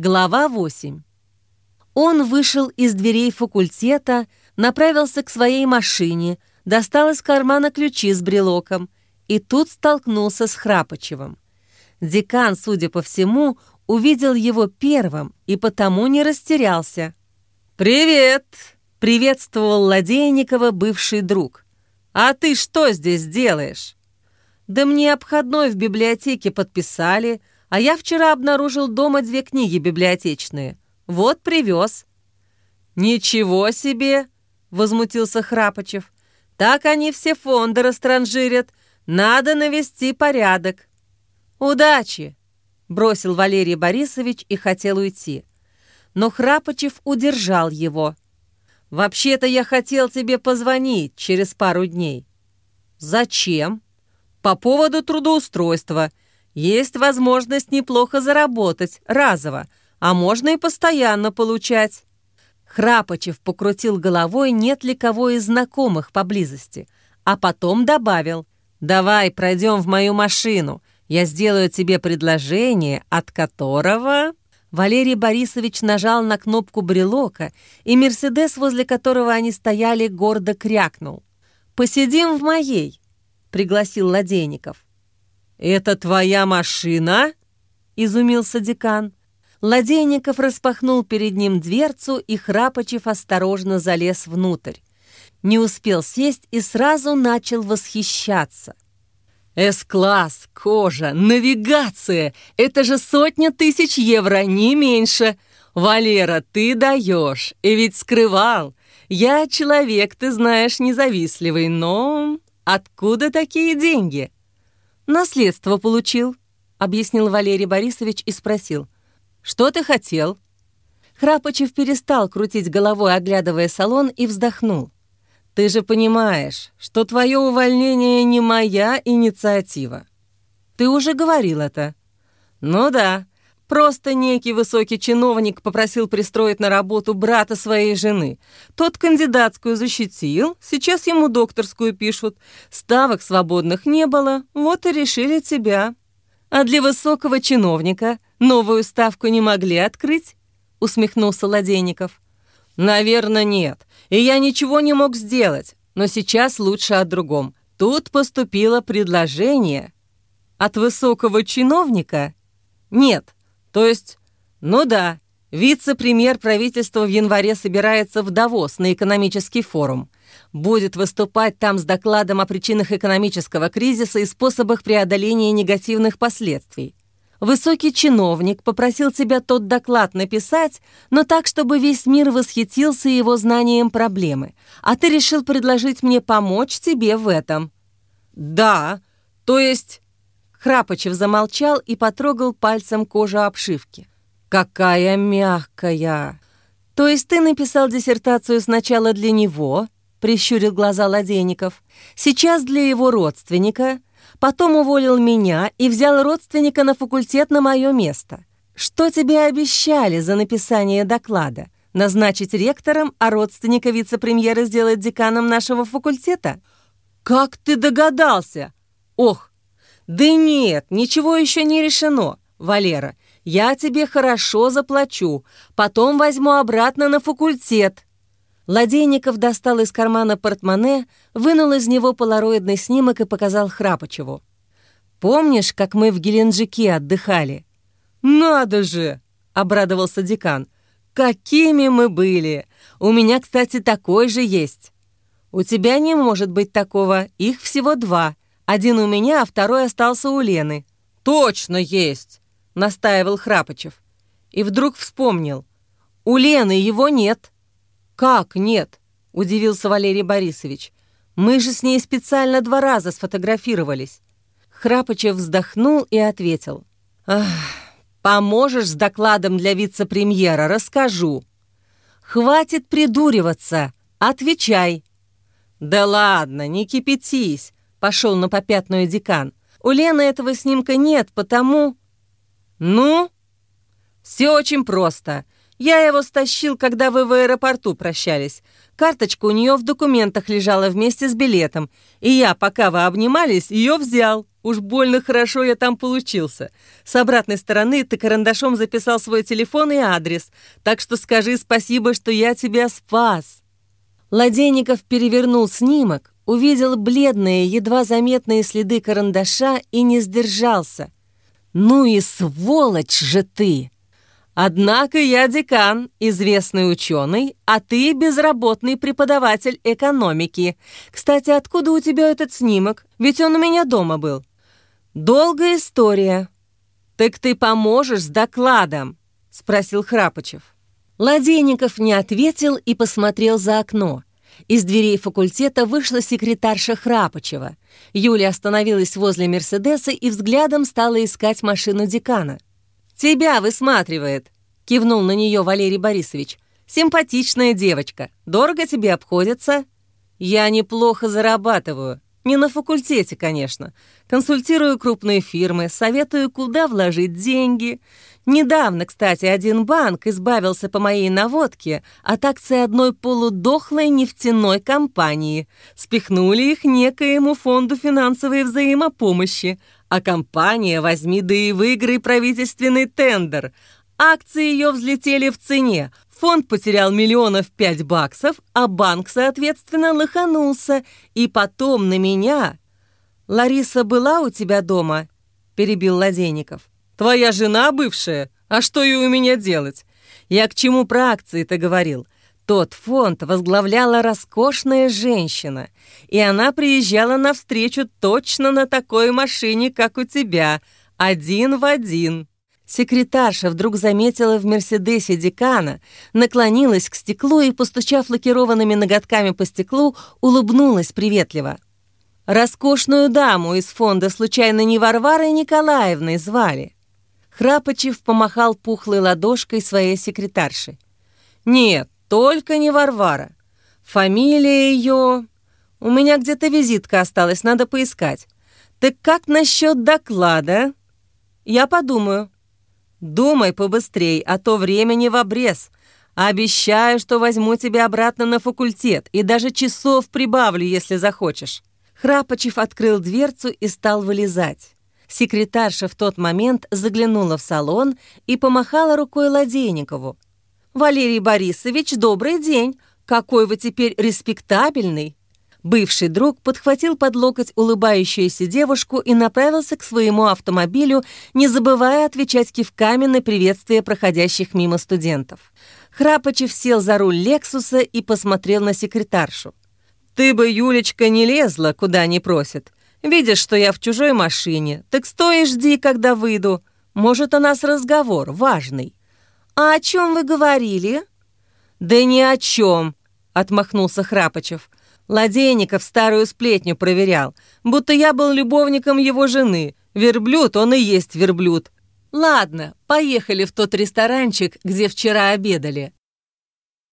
Глава 8. Он вышел из дверей факультета, направился к своей машине, достал из кармана ключи с брелоком и тут столкнулся с Храпочевым. Декан, судя по всему, увидел его первым и потому не растерялся. «Привет!» — приветствовал Ладейникова бывший друг. «А ты что здесь делаешь?» «Да мне обходной в библиотеке подписали, а я вчера обнаружил дома две книги библиотечные. Вот привез». «Ничего себе!» — возмутился Храпочев. «Так они все фонды растранжирят. Надо навести порядок». «Удачи!» — бросил Валерий Борисович и хотел уйти. Но Храпочев удержал его. «Вообще-то я хотел тебе позвонить через пару дней». «Зачем?» «По поводу трудоустройства. Есть возможность неплохо заработать, разово, а можно и постоянно получать». Храпочев покрутил головой, нет ли кого из знакомых поблизости, а потом добавил «Давай пройдем в мою машину, я сделаю тебе предложение, от которого...» Валерий Борисович нажал на кнопку брелока, и «Мерседес», возле которого они стояли, гордо крякнул. «Посидим в моей», — пригласил Ладейников. «Это твоя машина?» — изумился декан. Ладейников распахнул перед ним дверцу, и Храпочев осторожно залез внутрь. Не успел сесть и сразу начал восхищаться — С-класс, кожа, навигация — это же сотня тысяч евро, не меньше. Валера, ты даешь, и ведь скрывал. Я человек, ты знаешь, независливый, но откуда такие деньги? Наследство получил, объяснил Валерий Борисович и спросил. Что ты хотел? Храпочев перестал крутить головой, оглядывая салон, и вздохнул. Ты же понимаешь, что твое увольнение не моя инициатива. Ты уже говорил это. Ну да, просто некий высокий чиновник попросил пристроить на работу брата своей жены. Тот кандидатскую защитил, сейчас ему докторскую пишут. Ставок свободных не было, вот и решили тебя. А для высокого чиновника новую ставку не могли открыть? Усмехнулся Ладейников. Наверное, нет и я ничего не мог сделать, но сейчас лучше о другом. Тут поступило предложение. От высокого чиновника? Нет. То есть, ну да, вице-премьер правительства в январе собирается в Давос на экономический форум. Будет выступать там с докладом о причинах экономического кризиса и способах преодоления негативных последствий. Высокий чиновник попросил тебя тот доклад написать, но так, чтобы весь мир восхитился его знанием проблемы, а ты решил предложить мне помочь тебе в этом». «Да, то есть...» Храпочев замолчал и потрогал пальцем кожу обшивки. «Какая мягкая!» «То есть ты написал диссертацию сначала для него?» — прищурил глаза Ладейников. «Сейчас для его родственника, Потом уволил меня и взял родственника на факультет на мое место. Что тебе обещали за написание доклада? Назначить ректором, а родственника вице-премьера сделать деканом нашего факультета? Как ты догадался? Ох, да нет, ничего еще не решено, Валера. Я тебе хорошо заплачу, потом возьму обратно на факультет. Ладейников достал из кармана портмоне, вынул из него полароидный снимок и показал Храпочеву. «Помнишь, как мы в Геленджике отдыхали?» «Надо же!» — обрадовался декан. «Какими мы были! У меня, кстати, такой же есть!» «У тебя не может быть такого, их всего два. Один у меня, а второй остался у Лены». «Точно есть!» — настаивал Храпочев. И вдруг вспомнил. «У Лены его нет!» «Как нет?» — удивился Валерий Борисович. «Мы же с ней специально два раза сфотографировались». Храпочев вздохнул и ответил. «Ах, поможешь с докладом для вице-премьера, расскажу». «Хватит придуриваться, отвечай». «Да ладно, не кипятись», — пошел на попятную декан. «У Лены этого снимка нет, потому...» «Ну?» «Все очень просто. Я его стащил, когда вы в аэропорту прощались. Карточка у нее в документах лежала вместе с билетом, и я, пока вы обнимались, ее взял». Уж больно хорошо я там получился. С обратной стороны ты карандашом записал свой телефон и адрес, так что скажи спасибо, что я тебя спас». Ладейников перевернул снимок, увидел бледные, едва заметные следы карандаша и не сдержался. «Ну и сволочь же ты!» Однако я декан, известный ученый, а ты безработный преподаватель экономики. Кстати, откуда у тебя этот снимок? Ведь он у меня дома был. Долгая история. Так ты поможешь с докладом? Спросил Храпочев. Ладейников не ответил и посмотрел за окно. Из дверей факультета вышла секретарша Храпочева. Юля остановилась возле Мерседеса и взглядом стала искать машину декана. «Тебя высматривает», — кивнул на нее Валерий Борисович. «Симпатичная девочка. Дорого тебе обходится?» «Я неплохо зарабатываю. Не на факультете, конечно. Консультирую крупные фирмы, советую, куда вложить деньги. Недавно, кстати, один банк избавился по моей наводке от акций одной полудохлой нефтяной компании. Спихнули их некоему фонду финансовой взаимопомощи, а компания возьми да и выиграй правительственный тендер. Акции ее взлетели в цене, фонд потерял миллионов пять баксов, а банк, соответственно, лоханулся. И потом на меня... «Лариса была у тебя дома?» – перебил Ладейников. Твоя жена бывшая? А что ей у меня делать? Я к чему про акции-то говорил? Тот фонд возглавляла роскошная женщина, и она приезжала навстречу точно на такой машине, как у тебя, один в один. Секретарша вдруг заметила в «Мерседесе» декана, наклонилась к стеклу и, постучав лакированными ноготками по стеклу, улыбнулась приветливо. Роскошную даму из фонда случайно не Варварой Николаевной звали? Храпочев помахал пухлой ладошкой своей секретарши. «Нет, только не Варвара. Фамилия ее... У меня где-то визитка осталась, надо поискать. Так как насчет доклада?» «Я подумаю». «Думай побыстрей, а то времени в обрез. Обещаю, что возьму тебя обратно на факультет и даже часов прибавлю, если захочешь». Храпочев открыл дверцу и стал вылезать. Секретарша в тот момент заглянула в салон и помахала рукой Ладейникову. «Валерий Борисович, добрый день! Какой вы теперь респектабельный!» Бывший друг подхватил под локоть улыбающуюся девушку и направился к своему автомобилю, не забывая отвечать кивками на приветствие проходящих мимо студентов. Храпочев сел за руль «Лексуса» и посмотрел на секретаршу. «Ты бы, Юлечка, не лезла, куда не просят. Видишь, что я в чужой машине, так стой и жди, когда выйду. Может, у нас разговор важный». «А о чем вы говорили?» «Да ни о чем», — отмахнулся Храпочев. Ладейников старую сплетню проверял, будто я был любовником его жены. Верблюд, он и есть верблюд. Ладно, поехали в тот ресторанчик, где вчера обедали.